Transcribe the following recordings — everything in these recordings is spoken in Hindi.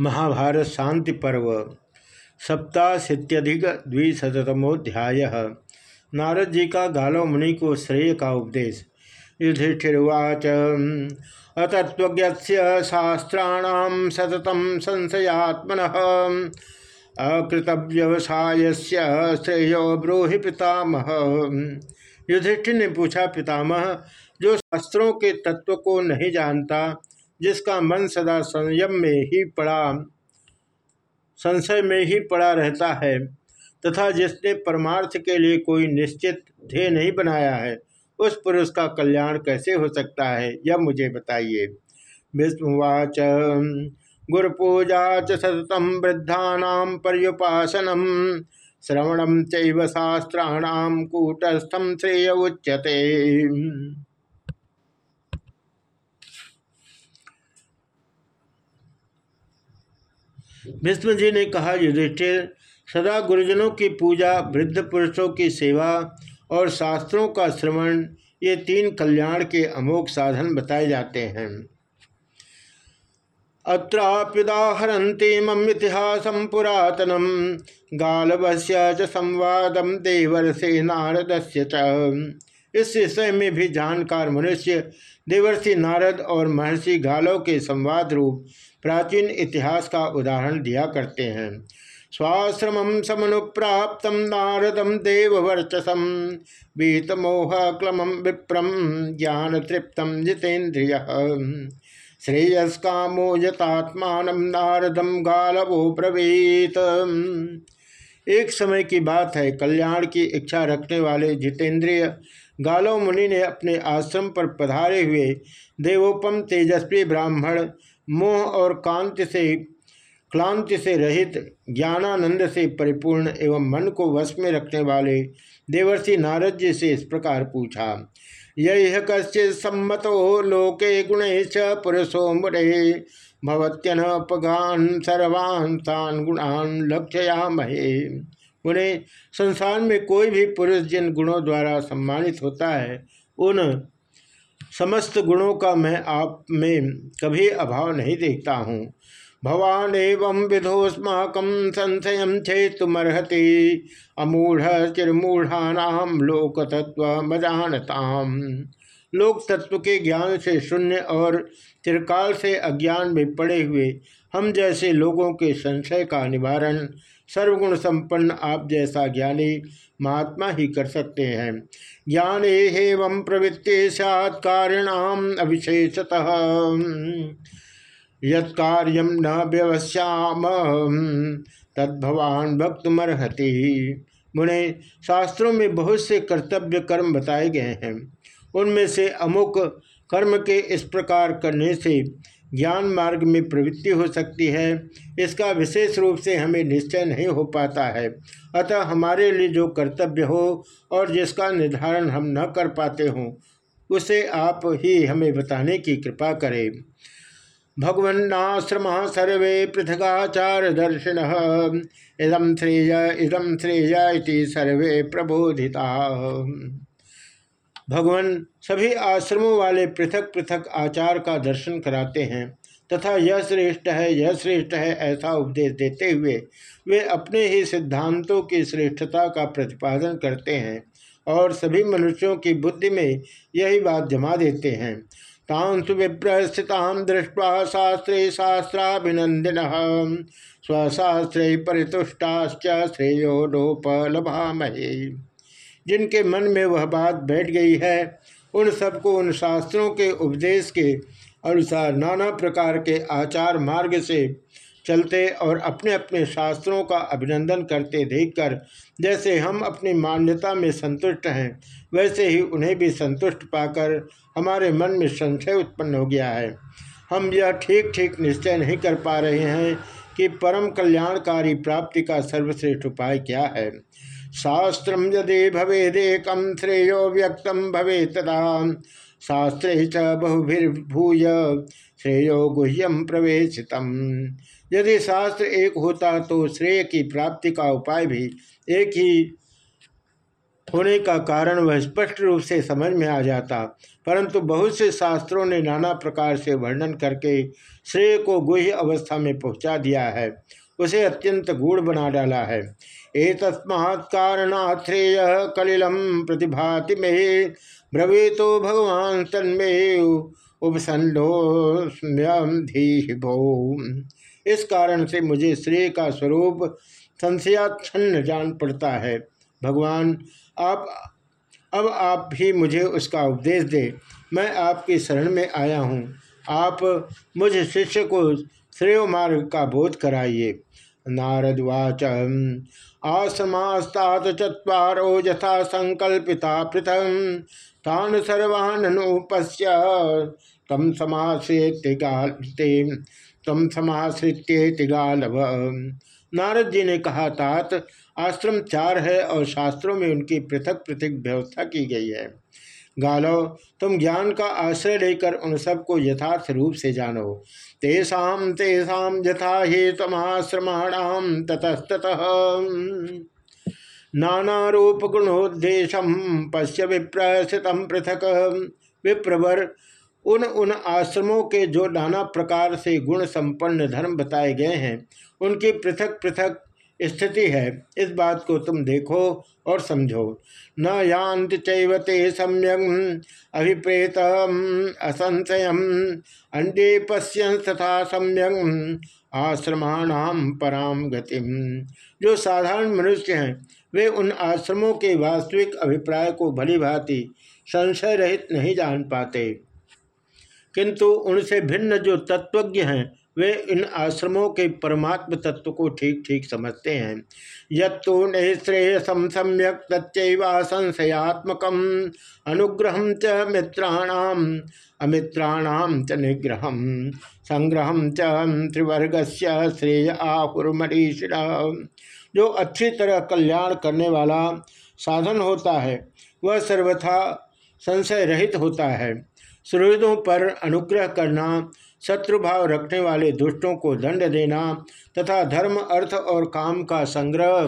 महाभारत शांति पर्व, सप्ताशीत्यधिक द्विशतमोध्याय नारद जी का गालो मुनि को श्रेय का उपदेश। युधिष्ठिर्वाच अतत्वज्ञ शास्त्राण सततम संशयात्मन। अकृतव्यवसाय श्रेयो ब्रूहि पितामह। युधिष्ठिर ने पूछा, पितामह, जो शास्त्रों के तत्व को नहीं जानता जिसका मन सदा संयम में ही पड़ा, संशय में ही पड़ा रहता है, तथा जिसने परमार्थ के लिए कोई निश्चित ध्येय नहीं बनाया है, उस पुरुष का कल्याण कैसे हो सकता है, यह मुझे बताइए। विष्णुवाच, गुरुपूजा च सततम वृद्धा पर्युपासनम श्रवणम चास्त्राण कूटस्थम श्रेय उच्यते। विष्णु जी ने कहा युधिष्ठिर सदा गुरुजनों की पूजा, वृद्ध पुरुषों की सेवा और शास्त्रों का श्रवण, ये तीन कल्याण के अमोघ साधन बताए जाते हैं। अत्राप्युदाहरती मम इतिहास पुरातनम गालवस्य संवादम देवर्षि नारदस्य इस विषय में भी जानकार मनुष्य देवर्षि नारद और महर्षि गालव के संवाद रूप प्राचीन इतिहास का उदाहरण दिया करते हैं। स्वाश्रम समनुप्राप्त नारदम देववर्चसम बीतमोह क्लम विप्रम ज्ञान तृप्तम जितेन्द्रिय। श्रेयस कामो यतात्मान नारदम गालवो प्रवीत एक समय की बात है, कल्याण की इच्छा रखने वाले जितेंद्रिय गालव मुनि ने अपने आश्रम पर पधारे हुए देवोपम तेजस्वी ब्राह्मण मोह और कांति से, क्लांति से रहित, ज्ञानानंद से परिपूर्ण एवं मन को वश में रखने वाले देवर्षि नारद जी से इस प्रकार पूछा, यह कश्चित सम्मतो लोके गुण पुरुषो मुरे भवत्यन पगान सर्वान तान गुणान लक्ष्या महे उन्हें संसार में कोई भी पुरुष जिन गुणों द्वारा सम्मानित होता है, उन समस्त गुणों का मैं आप में कभी अभाव नहीं देखता हूँ। भवान एवं विधोस्माक संशय छेतुमर्हति अमूढ़ चिरमूढ़ानाम लोक तत्व मजानताम। लोक तत्व के ज्ञान से शून्य और चिरकाल से अज्ञान में पड़े हुए हम जैसे लोगों के संशय का निवारण सर्वगुण संपन्न आप जैसा ज्ञानी महात्मा ही कर सकते हैं। ज्ञान एवं प्रवृत्ति सत्कारिणाम अविशेषतः। यम न व्यवश्याम, तद्भवान भक्तमर्हति मुने शास्त्रों में बहुत से कर्तव्य कर्म बताए गए हैं। उनमें से अमुक कर्म के इस प्रकार करने से ज्ञान मार्ग में प्रवृत्ति हो सकती है। इसका विशेष रूप से हमें निश्चय नहीं हो पाता है। अतः हमारे लिए जो कर्तव्य हो और जिसका निर्धारण हम न कर पाते हों, उसे आप ही हमें बताने की कृपा करें। भगवन्नाश्रम सर्वे पृथगाचार दर्शिन इदम श्रेय इदम श्रेय सर्वे प्रबोधिता। भगवान सभी आश्रमों वाले पृथक पृथक आचार का दर्शन कराते हैं, तथा यह श्रेष्ठ है, यह श्रेष्ठ है, ऐसा उपदेश देते हुए वे अपने ही सिद्धांतों की श्रेष्ठता का प्रतिपादन करते हैं, और सभी मनुष्यों की बुद्धि में यही बात जमा देते हैं। तांसु विप्रस्थितां दृष्टवा शास्त्रे शास्त्राभिनंदिन स्वशास्त्रे परितुष्टाश्च श्रेयो लोपलभामहे जिनके मन में वह बात बैठ गई है, उन सबको उन शास्त्रों के उपदेश के अनुसार नाना प्रकार के आचार मार्ग से चलते और अपने अपने शास्त्रों का अभिनंदन करते देखकर, जैसे हम अपनी मान्यता में संतुष्ट हैं, वैसे ही उन्हें भी संतुष्ट पाकर हमारे मन में संशय उत्पन्न हो गया है। हम यह ठीक ठीक निश्चय नहीं कर पा रहे हैं कि परम कल्याणकारी प्राप्ति का सर्वश्रेष्ठ उपाय क्या है। शास्त्र यदि भवेदेकम श्रेयो व्यक्त भवे तदा। शास्त्रे च बहुभिर्भूय श्रेयो गुह्यम प्रवेशित। यदि शास्त्र एक होता तो श्रेय की प्राप्ति का उपाय भी एक ही होने का कारण वह स्पष्ट रूप से समझ में आ जाता। परंतु बहुत से शास्त्रों ने नाना प्रकार से वर्णन करके श्रेय को गुह्य अवस्था में पहुँचा दिया है। उसे अत्यंत गूढ़ बना डाला है। एक कारणात् श्रेय कलिलम प्रतिभाति में ब्रवे तो भगवान तन्मे भो। इस कारण से मुझे श्रेय का स्वरूप संशयाच्छन्न जान पड़ता है। भगवान, आप, अब आप भी मुझे उसका उपदेश दे। मैं आपकी शरण में आया हूँ। आप मुझ शिष्य को श्रेय मार्ग का बोध कराइए। नारदवाच आश्रमास्तात चत्वारो यथा संकल्पिता पृथम। तान सर्वानुपस्य तम समाश्रित्य तम समाश्रित्य गालव। नारद जी ने कहा, तात, आश्रम चार है और शास्त्रों में उनकी पृथक पृथक व्यवस्था की गई है। गालो, तुम ज्ञान का आश्रय लेकर उन सबको यथार्थ रूप से जानो। तेषाम तेषाम यथा हे तमाश्रमाणाम ततस्तः नाना रूप गुणोद्देशम पश्य विप्रसितम पृथक। विप्रवर, उन उन आश्रमों के जो नाना प्रकार से गुण संपन्न धर्म बताए गए हैं, उनकी पृथक पृथक स्थिति है। इस बात को तुम देखो और समझो। न यांत चैवते सम्यक अभिप्रेत असंशय अंडे पश्य तथा सम्यक आश्रमाणाम पराम गतिम। जो साधारण मनुष्य हैं, वे उन आश्रमों के वास्तविक अभिप्राय को भली भांति संशय रहित नहीं जान पाते। किंतु उनसे भिन्न जो तत्वज्ञ हैं वे इन आश्रमों के परमात्म तत्व को ठीक ठीक समझते हैं। यत्तु नैश्रेयसम सम्यक तत्वा संशयात्मक अनुग्रह च मित्राणाम अमित्राणाम च निग्रह संग्रह च त्रिवर्ग से श्रेय आहुर्मरीषिणा जो अच्छी तरह कल्याण करने वाला साधन होता है, वह सर्वथा संशय रहित होता है। सुहृदों पर अनुग्रह करना शत्रुभाव रखने वाले दुष्टों को दंड देना तथा धर्म, अर्थ और काम का संग्रह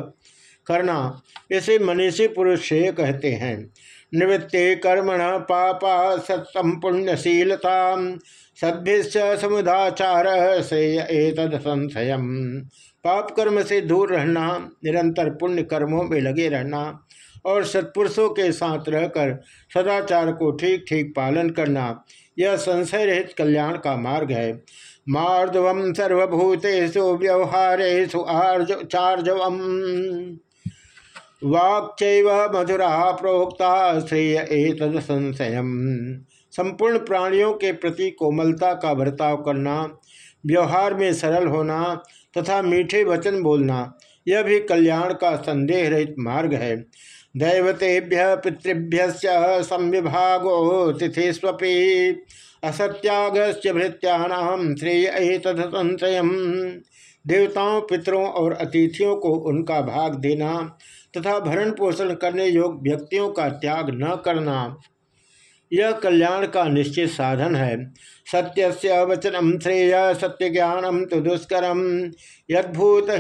करना, इसे मनीषी पुरुष श्रेय कहते हैं। निवृत्ते कर्मण पापा सत्सम पुण्यशीलता सद्भिश्च समुदाचार श्रेय एतद संशय पाप कर्म से दूर रहना, निरंतर पुण्य कर्मों में लगे रहना और सत्पुरुषों के साथ रहकर सदाचार को ठीक ठीक पालन करना यह संशय रहित कल्याण का मार्ग है। मार्दव सर्वभूतेषु व्यवहारेषु चार्जवम। वाक्च मधुरा प्रोक्ता श्रेय एतद संशय संपूर्ण प्राणियों के प्रति कोमलता का बर्ताव करना, व्यवहार में सरल होना तथा मीठे वचन बोलना, यह भी कल्याण का संदेह रहित मार्ग है। दैवतेभ्य पितृभ्य संविभागो तिथिस्वी असत्यागस्य भृत्याम श्रेय तद संशय देवताओं, पितरों और अतिथियों को उनका भाग देना तथा भरण पोषण करने योग्य व्यक्तियों का त्याग न करना, यह कल्याण का निश्चित साधन है। सत्य से वचनम श्रेय सत्य ज्ञानम तो दुष्करम। यदूत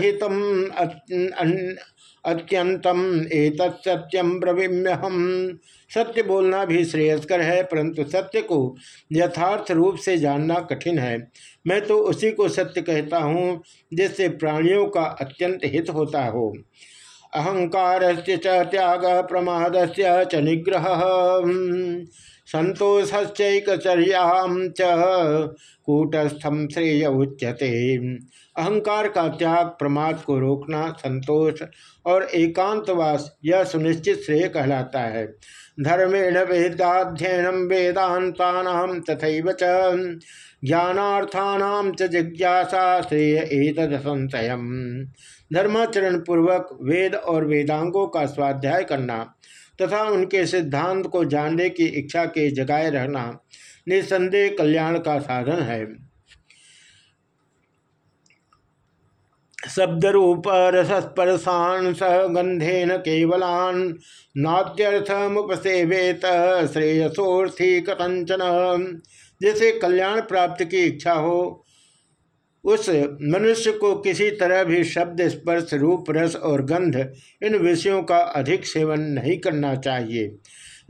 अत्यंतम एक सत्यम ब्रवीम्यहम सत्य बोलना भी श्रेयस्कर है, परंतु सत्य को यथार्थ रूप से जानना कठिन है। मैं तो उसी को सत्य कहता हूँ, जिससे प्राणियों का अत्यंत हित होता हो। अहंकार से त्याग प्रमाद से च निग्रह। संतोषश्चैकचर्याम च कूटस्थम श्रेय उच्यते। अहंकार का त्याग, प्रमाद को रोकना, संतोष और एकांतवास, यह सुनिश्चित श्रेय कहलाता है। धर्मेण वेदाध्ययनम वेदांता तथा च। ज्ञानार्थानाम च जिज्ञासा श्रेय एतद संशय धर्माचरण पूर्वक वेद और वेदांगों का स्वाध्याय करना तथा उनके सिद्धांत को जानने की इच्छा के जगाए रहना निसंदेह कल्याण का साधन है। शब्द रूप रसस्पर्शान गंधेन केवलान नात्यर्थ मुपसेवेत श्रेयसोर्थी कथंचन जैसे कल्याण प्राप्त की इच्छा हो, उस मनुष्य को किसी तरह भी शब्द, स्पर्श, रूप, रस और गंध, इन विषयों का अधिक सेवन नहीं करना चाहिए।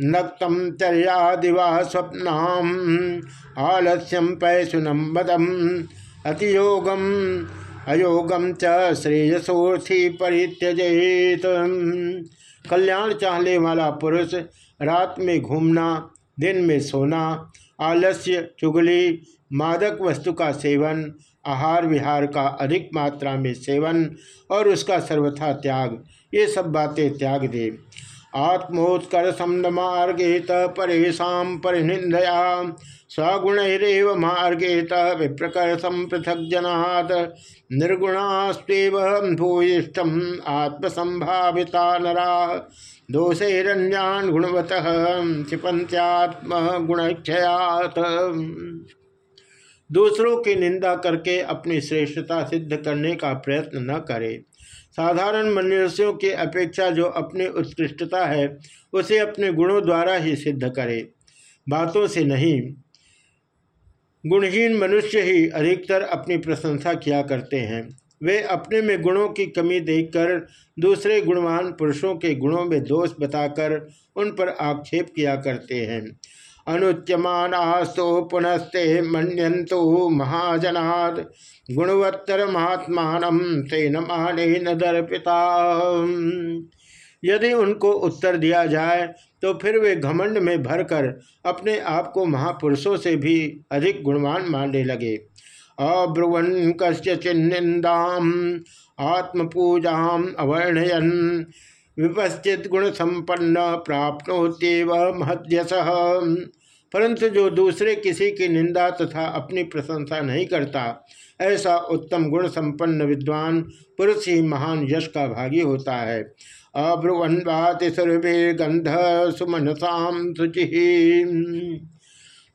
नक्तम चर्यादिवा स्वप्नाम आलस्यम पैसुनम मदम, अतियोगम अयोगम च श्रेयसोर्थी परित्यजेत। कल्याण चाहने वाला पुरुष, रात में घूमना, दिन में सोना, आलस्य, चुगली, मादक वस्तु का सेवन, आहार विहार का अधिक मात्रा में सेवन और उसका सर्वथा त्याग, ये सब बातें त्याग दे। आत्मोत्कर्षम न मार्गेत परेशा परिनिंदया स्वगुणरव मार्गेत विप्रकर्षम पृथक जनाद निर्गुणास्व भूयिष्ठम आत्मसंभाविता नरा। दोषेरण्यान गुणवत क्षिपंत्यात्म गुणक्षयात दूसरों की निंदा करके अपनी श्रेष्ठता सिद्ध करने का प्रयत्न न करे। साधारण मनुष्यों की अपेक्षा जो अपनी उत्कृष्टता है, उसे अपने गुणों द्वारा ही सिद्ध करे। बातों से नहीं, गुणहीन मनुष्य ही अधिकतर अपनी प्रशंसा किया करते हैं। वे अपने में गुणों की कमी देखकर दूसरे गुणवान पुरुषों के गुणों में दोष बताकर उन पर आक्षेप किया करते हैं। अनुच्यमानास्तु पुनस्ते मनंतु महाजनाद गुणवत्तर महात्मान तेन माने न दर्पिता यदि उनको उत्तर दिया जाए तो फिर वे घमंड में भरकर अपने आप को महापुरुषों से भी अधिक गुणवान मानने लगे। अब्रुवन कस्य कश्चिन्दा आत्मपूजा अवर्णयन विपश्चित गुण संपन्न प्राप्नोत्यव महद्यस परंतु जो दूसरे किसी की निंदा तथा अपनी प्रशंसा नहीं करता, ऐसा उत्तम गुण संपन्न विद्वान पुरुष ही महान यश का भागी होता है। अब्रुवन बाति गंध सुमनसाम शुचि।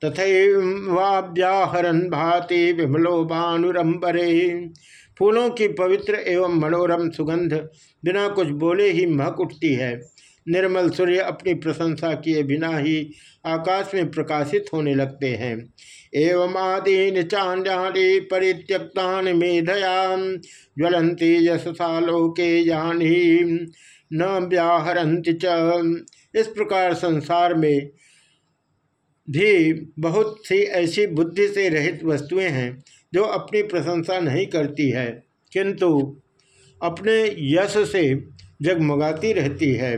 तथैवाभ्याहरन भाति विमलो भानुरंबरे फूलों की पवित्र एवं मनोरम सुगंध बिना कुछ बोले ही महक उठती है। निर्मल सूर्य अपनी प्रशंसा किए बिना ही आकाश में प्रकाशित होने लगते हैं। एवं आदीन चांडाली परित्यक्ता मेधया ज्वलंती यशसा लोके जानी न व्याहरंत च। इस प्रकार संसार में भी बहुत सी ऐसी बुद्धि से रहित वस्तुएँ हैं। जो अपनी प्रशंसा नहीं करती है। किंतु अपने यश से जगमगाती रहती है।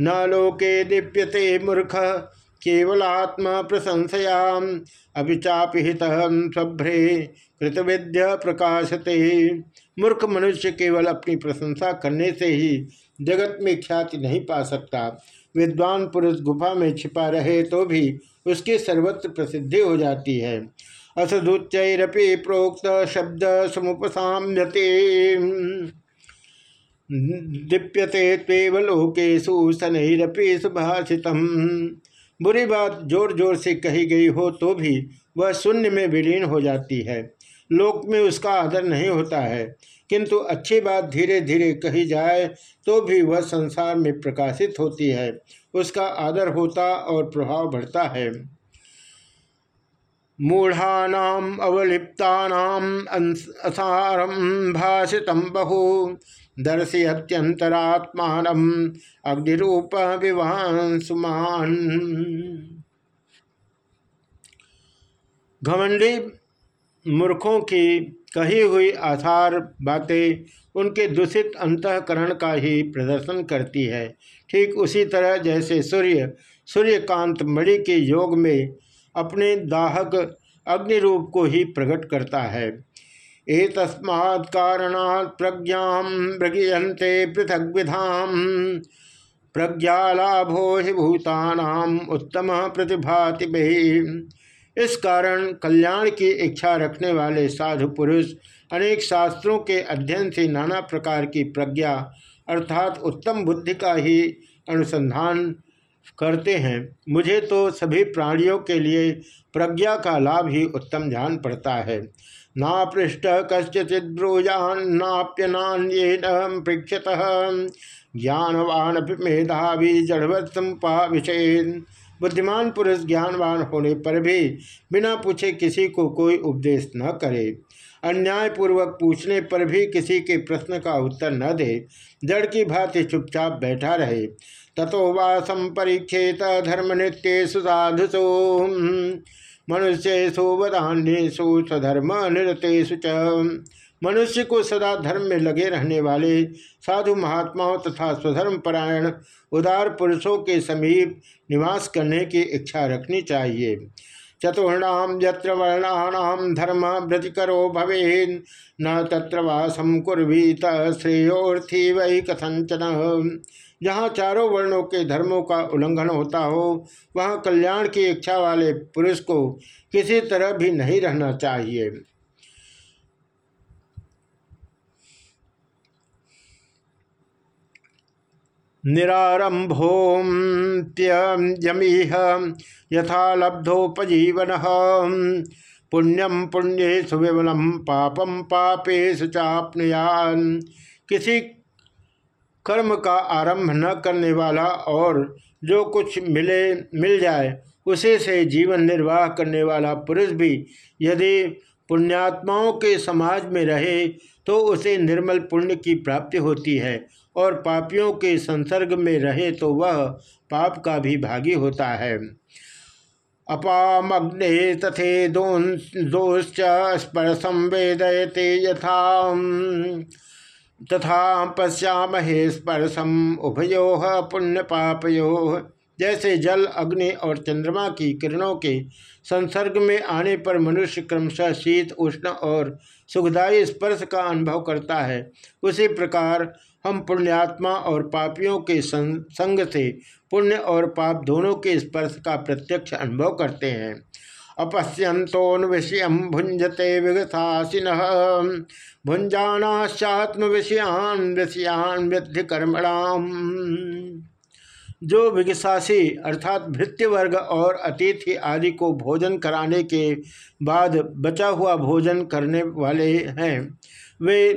न लोके दीप्यते मूर्ख, केवल केवलात्मा प्रशंसया अभिचापित सभ्रे कृतविद्य प्रकाशते। मूर्ख मनुष्य केवल अपनी प्रशंसा करने से ही जगत में ख्याति नहीं पा सकता। विद्वान पुरुष गुफा में छिपा रहे तो भी उसकी सर्वत्र प्रसिद्धि हो जाती है। असदुच्चरपि प्रोक्त शब्द समुपसाम्यते। दीप्यते तेव लोकेशु शनरपि सुभाषित बुरी बात ज़ोर ज़ोर से कही गई हो तो भी वह शून्य में विलीन हो जाती है। लोक में उसका आदर नहीं होता है। किंतु अच्छी बात धीरे धीरे कही जाए तो भी वह संसार में प्रकाशित होती है। उसका आदर होता और प्रभाव बढ़ता है। मूढ़ानाम अवलिप्तानाम असारम बहु। दर्शि अत्यंतरात्मान अग्निरूप विवांसुमान। घमंडी मूर्खों की कही हुई आधार बातें उनके दूषित अंतकरण का ही प्रदर्शन करती है। ठीक उसी तरह जैसे सूर्य सूर्यकांत मणि के योग में अपने दाहक अग्नि रूप को ही प्रकट करता है। एक कारणात् प्रज्ञा मृगयंते पृथक विधाम प्रज्ञालाभो हि भूतानाम उत्तम प्रतिभाति इस कारण कल्याण की इच्छा रखने वाले साधु पुरुष अनेक शास्त्रों के अध्ययन से नाना प्रकार की प्रज्ञा अर्थात उत्तम बुद्धि का ही अनुसंधान करते हैं। मुझे तो सभी प्राणियों के लिए प्रज्ञा का लाभ ही उत्तम जान पड़ता है। ना पृष्ठ कश्चित ब्रूजान्नाप्यनान्येन पृक्षत ज्ञानवान मेधावी जड़वत संपाविषेन बुद्धिमान पुरुष ज्ञानवान होने पर भी बिना पूछे किसी को कोई उपदेश न करे। अन्यायपूर्वक पूछने पर भी किसी के प्रश्न का उत्तर न दे, जड़ की भांति चुपचाप बैठा रहे। तथो वासम परीक्षेत धर्म नृत्य सुसाधुसो मनुष्य वदान्यु सधर्म निरतेषु मनुष्य को सदा धर्म में लगे रहने वाले साधु महात्माओं तथा स्वधर्म परायण उदार पुरुषों के समीप निवास करने की इच्छा रखनी चाहिए। चतुर्णाम यत्र वर्णाणाम धर्म वृतिको भवे न तत्र वासम कुर्वीत श्रेयोर्थी वही कथंचन जहाँ चारों वर्णों के धर्मों का उल्लंघन होता हो, वहाँ कल्याण की इच्छा वाले पुरुष को किसी तरह भी नहीं रहना चाहिए। निरारंभोम्यमीह यथा लब्धोपजीवन पुण्यम पुण्य सुविमलम पापम पापे चापनुयान। किसी कर्म का आरंभ न करने वाला और जो कुछ मिले, मिल जाए, उसे से जीवन निर्वाह करने वाला पुरुष भी यदि पुण्यात्माओं के समाज में रहे तो उसे निर्मल पुण्य की प्राप्ति होती है। और पापियों के संसर्ग में रहे तो वह पाप का भी भागी होता है। अपामग्ने तथे दोश्च स्पर्शम वेदयते यथा। तथा पश्यामहे स्पर्शम उभयो पुण्य पापयो जैसे जल, अग्नि और चंद्रमा की किरणों के संसर्ग में आने पर मनुष्य क्रमशः शीत, उष्ण और सुखदायी स्पर्श का अनुभव करता है। उसी प्रकार हम पुण्यात्मा और पापियों के संग से पुण्य और पाप दोनों के स्पर्श का प्रत्यक्ष अनुभव करते हैं। अपश्यंतोन विषय भुंजते विगथासीन भुंजानाश्चात्म विषयान विषयान वृद्धि कर्मणाम जो विगसासी अर्थात भृत्य वर्ग और अतिथि आदि को भोजन कराने के बाद बचा हुआ भोजन करने वाले हैं। वे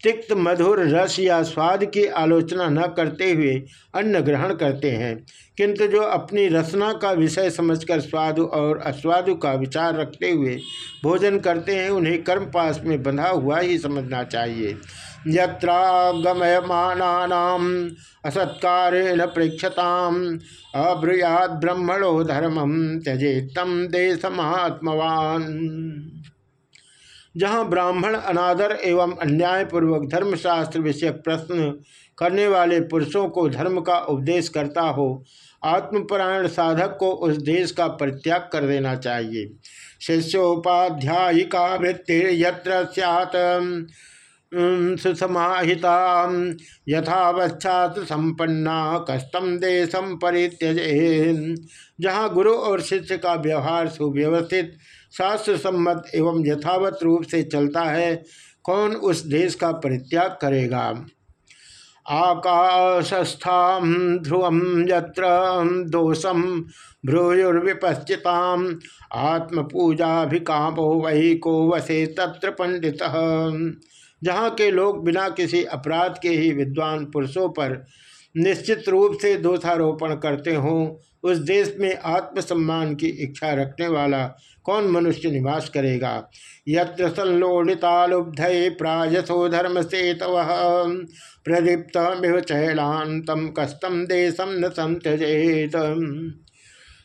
तिक्त, मधुर रस या स्वाद की आलोचना न करते हुए अन्न ग्रहण करते हैं, किंतु जो अपनी रसना का विषय समझकर स्वादु और अस्वादु का विचार रखते हुए भोजन करते हैं, उन्हें कर्म पास में बंधा हुआ ही समझना चाहिए। यत्रागमयमानानाम असत्कारेण प्रेक्षताम अब्रुयाद ब्रह्मणो धर्मम त्यजे तम देश महात्मवान जहाँ ब्राह्मण अनादर एवं अन्यायपूर्वक धर्मशास्त्र विषय प्रश्न करने वाले पुरुषों को धर्म का उपदेश करता हो, आत्मपरायण साधक को उस देश का परित्याग कर देना चाहिए। शिष्योपाध्यायिका वृत्ति यत्र सुसमाहिता यथावस्थात संपन्ना कस्तम देशम परित्यजे। जहाँ गुरु और शिष्य का व्यवहार सुव्यवस्थित शास्त्र सम्मत एवं यथावत रूप से चलता है, कौन उस देश का परित्याग करेगा? आकाशस्था ध्रुव यत्र दोषम भ्रूयुर्विपश्चिता आत्मपूजाभिकामो वही को वसे तत्र पंडित। जहाँ के लोग बिना किसी अपराध के ही विद्वान पुरुषों पर निश्चित रूप से दोषारोपण करते हों, उस देश में आत्मसम्मान की इच्छा रखने वाला कौन मनुष्य निवास करेगा? यत्र संलोड़ितालुब्ध प्राजसो धर्म से तव प्रदीप्त चैलांतम कस्तम देशम न संत्यजेत।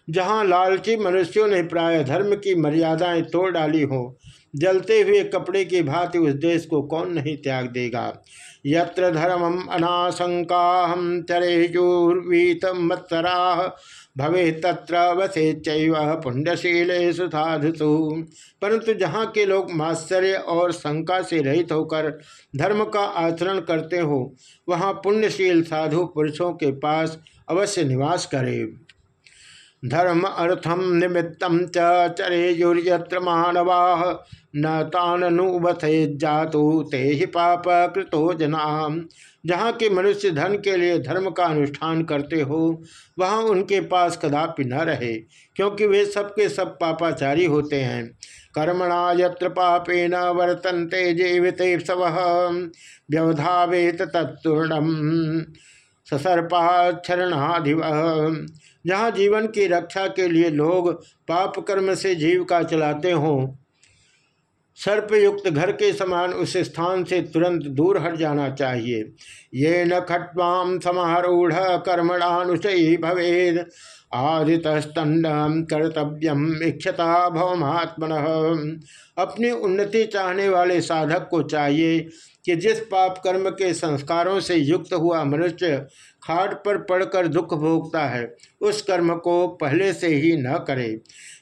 जहाँ लालची मनुष्यों ने प्राय धर्म की मर्यादाएँ तोड़ डाली हो जलते हुए कपड़े की भांति उस देश को कौन नहीं त्याग देगा? यत्र धर्मम अनाशंका हम चरेजूर्वीत मत्सरा। भवे तत्र वसे चैव पुण्यशील साधुसु परंतु जहाँ के लोग माश्चर्य और शंका से रहित होकर धर्म का आचरण करते हो, वहाँ पुण्यशील साधु पुरुषों के पास अवश्य निवास करे। धर्म अर्थम निमित्तम च चरेयुर्यत्र मानवा। न तानुबथे जातु, ते ही पाप कृतो जना। जहाँ के मनुष्य धन के लिए धर्म का अनुष्ठान करते हो, वहाँ उनके पास कदापि न रहे, क्योंकि वे सबके सब पापाचारी होते हैं। कर्मणा यत्र पापे न वर्तनते जीवित सव, व्यवधावेत तत्तूर्णम ससर्पाक्षरणाधिव जहाँ जीवन की रक्षा के लिए लोग पाप कर्म से जीव का चलाते हों सर्पयुक्त घर के समान उस स्थान से तुरंत दूर हट जाना चाहिए। ये न खट्वाम समारूढ़ कर्मणानुषयी भवेद। आदितस्तंड कर्तव्यम इक्षता भवमात्मन अपनी उन्नति चाहने वाले साधक को चाहिए कि जिस पाप कर्म के संस्कारों से युक्त हुआ मनुष्य खाट पर पड़कर दुख भोगता है, उस कर्म को पहले से ही न करे।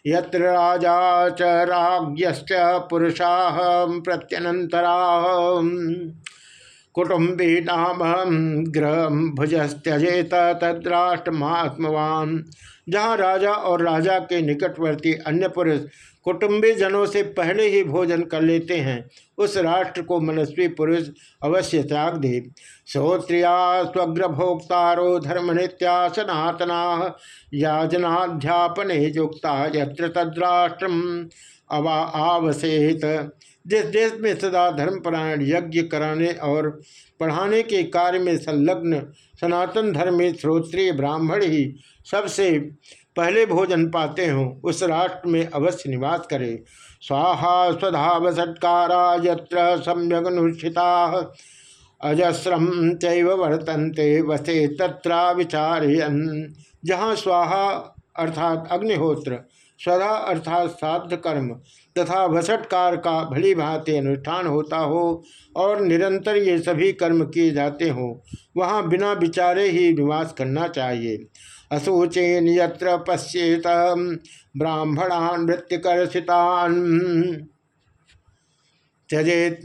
यत्र राजा च राज्ञश्च पुरुषा प्रत्यनंतरा कुटुम्बी नाम ग्रह भुजस्त्यजेत जहाँ राजा और राजा के निकटवर्ती अन्य पुरुष कुटुंबी जनों से पहले ही भोजन कर लेते हैं। उस राष्ट्र को मनस्वी पुरुष अवश्य त्याग दे। श्रोत्रिया स्वग्र भोक्तारो धर्म नित्या सनातना याजनाध्यापन युक्ता यत्र तद्राष्ट्रम अवा आवसेत। जिस देश में सदा धर्मपरायण यज्ञ कराने और पढ़ाने के कार्य में संलग्न सनातन धर्म में श्रोत्रिय ब्राह्मण ही सबसे पहले भोजन पाते हो, उस राष्ट्र में अवश्य निवास करे। स्वाहा स्वधाव सत्कारा यत्र सम्यक अनुष्ठिता। अजस्रम चैव वर्तन्ते, वसे तत्रा विचारयन। जहाँ स्वाहा अर्थात अग्निहोत्र, स्वधा अर्थात साध कर्म तथा वसटकार का भली भांति अनुष्ठान होता हो और निरंतर ये सभी कर्म किए जाते हो, वहाँ बिना विचारे ही निवास करना चाहिए। असूचेन यत्र पश्येत ब्राह्मणान वृत्तिकर्षितान त्यजेत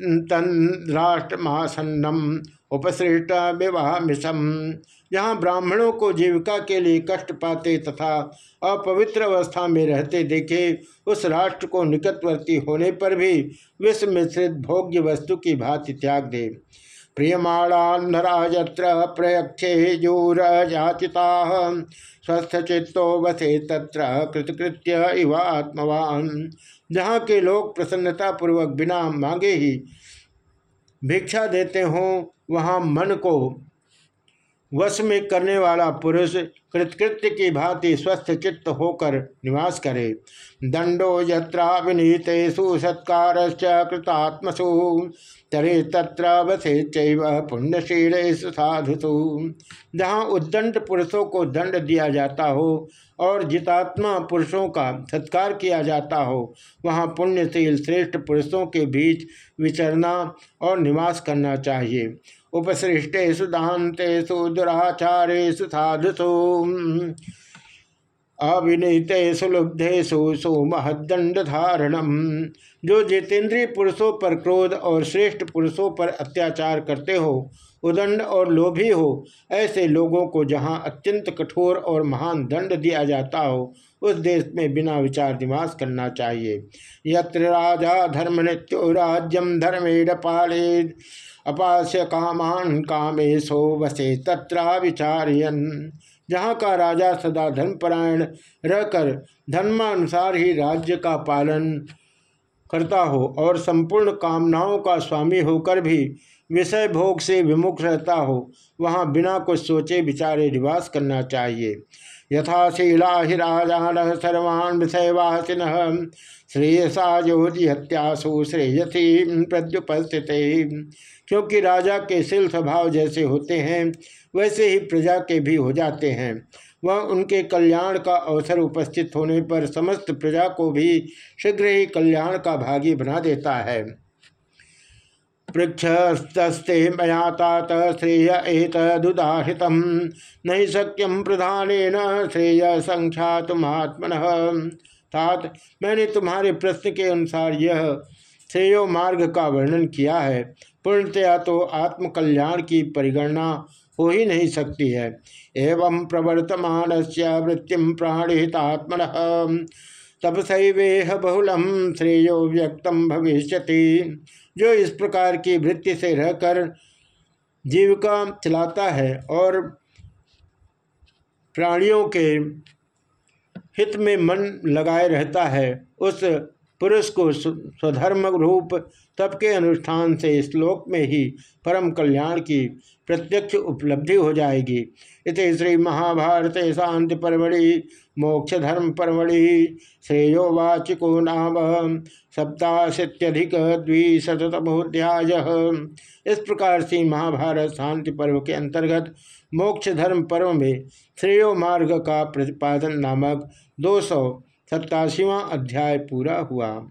राष्ट्रमासन्नम उपसृष्ट विवाह मिशम जहाँ ब्राह्मणों को जीविका के लिए कष्ट पाते तथा अपवित्र अवस्था में रहते देखे उस राष्ट्र को निकटवर्ती होने पर भी विश्व मिश्रित भोग्य वस्तु की भांति त्याग दे। प्रियमाणान्नराजत्र प्रयक्षे याचिता स्वस्थ चित्तो वसे तत्र कृतकृत्य इव आत्मवान। जहाँ के लोग प्रसन्नता पूर्वक बिना मांगे ही भिक्षा देते हों, वहाँ मन को वश में करने वाला पुरुष कृतकृत्य की भांति स्वस्थ चित्त होकर निवास करे। दंडो यत्रा विनीतेषु सत्कार कृतात्मसु। तरे तत्र वसे चैव पुण्यशीलेषु साधुसु। जहाँ उद्दंड पुरुषों को दंड दिया जाता हो और जितात्मा पुरुषों का सत्कार किया जाता हो, वहाँ पुण्यशील श्रेष्ठ पुरुषों के बीच विचरना और निवास करना चाहिए। उपसृष्टेशु दातेषु दुराचारेशु साधुषु अविनीतेषु लुब्धेषु सुमहदंड धारणम जो जितेंद्रीय पुरुषों पर क्रोध और श्रेष्ठ पुरुषों पर अत्याचार करते हो, उदंड और लोभी हो, ऐसे लोगों को जहाँ अत्यंत कठोर और महान दंड दिया जाता हो, उस देश में बिना विचार निवास करना चाहिए। यत्र राजा धर्म नित्यो राज्यम धर्मेण पाले अपास्य कामान कामेशो वसे तत्रा विचार्यन। जहाँ का राजा सदा धर्मपरायण रहकर धर्मानुसार ही राज्य का पालन करता हो और संपूर्ण कामनाओं का स्वामी होकर भी विषय भोग से विमुख रहता हो, वहाँ बिना कुछ सोचे विचारे निवास करना चाहिए। यथाशीला हि राजान सर्वान् विषयवासिन। श्रेयसा योधि हत्यासु श्रेयसी प्रद्युपस्थित क्योंकि राजा के शिल स्वभाव जैसे होते हैं, वैसे ही प्रजा के भी हो जाते हैं। वह उनके कल्याण का अवसर उपस्थित होने पर समस्त प्रजा को भी शीघ्र ही कल्याण का भागी बना देता है। पृक्षस्ते मया तात श्रेय एतदुदाहृत नहीं शक्यम प्रधान श्रेय संख्यातुमात्मन। तात, मैंने तुम्हारे प्रश्न के अनुसार यह श्रेयो मार्ग का वर्णन किया है। पूर्णतया तो आत्मकल्याण की परिगणना हो ही नहीं सकती है। एवं प्रवर्तमान से वृत्तिम प्राणितात्मन तपसैवेह बहुलम श्रेयो व्यक्तम भविष्य जो इस प्रकार की वृत्ति से रहकर जीविका चलाता है और प्राणियों के हित में मन लगाए रहता है, उस पुरुष को स्वधर्म रूप तप के अनुष्ठान से श्लोक में ही परम कल्याण की प्रत्यक्ष उपलब्धि हो जाएगी। इस श्री महाभारत शांति परमढ़ि मोक्ष धर्म परमढ़ि, श्रेयोवाचिको नाम, सप्ताशीत्यधिक द्विशतमोध्याय इस प्रकार से महाभारत शांति पर्व के अंतर्गत मोक्ष धर्म पर्व में श्रेयो मार्ग का प्रतिपादन नामक दो सौ सत्तासीवा अध्याय पूरा हुआ।